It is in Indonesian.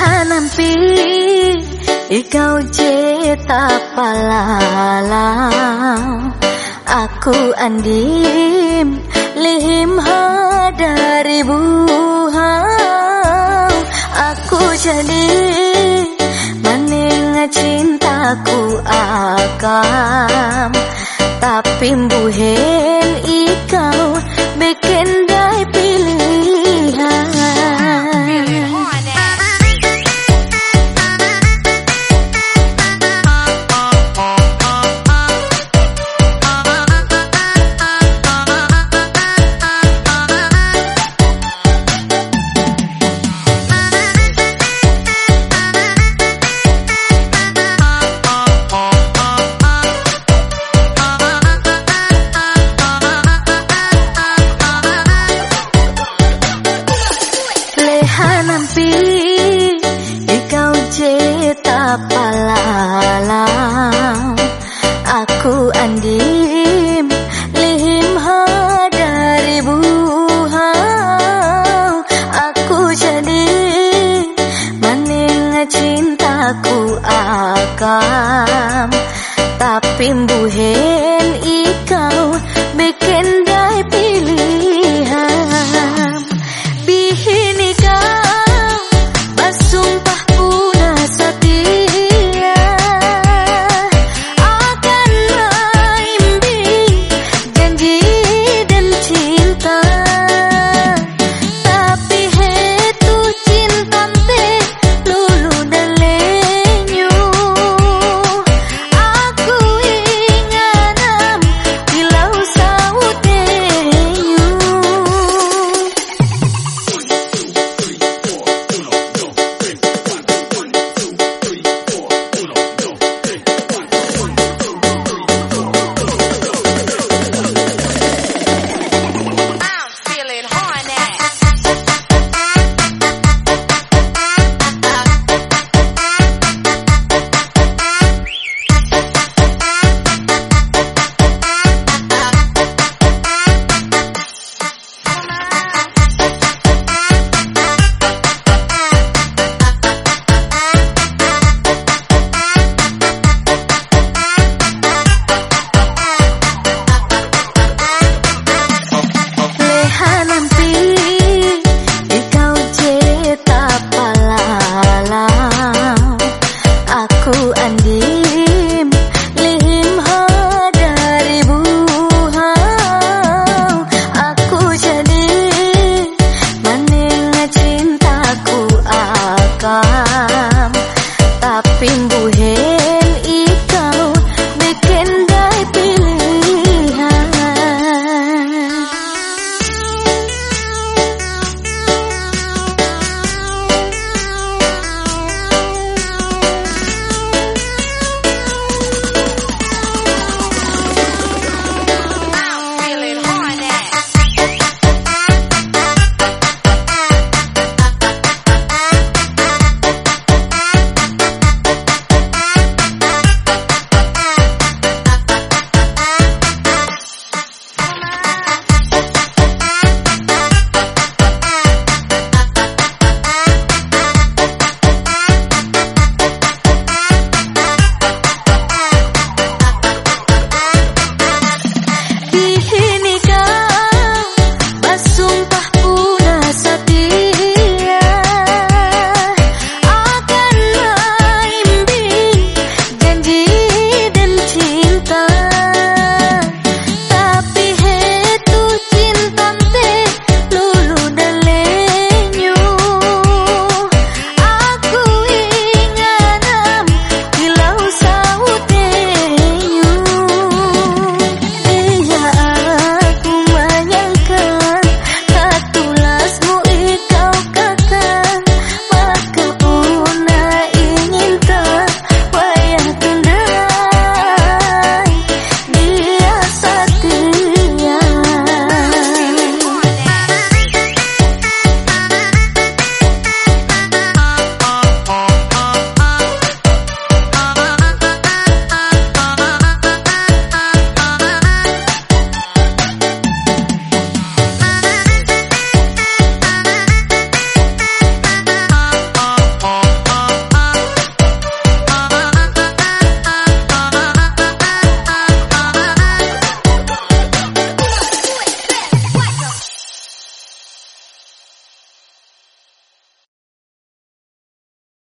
Lehanampi Ikau ceta palala Aku andim Lihim dari buha Aku jadi Maning cintaku akam Tapi buhen akam Tapi buhen ikau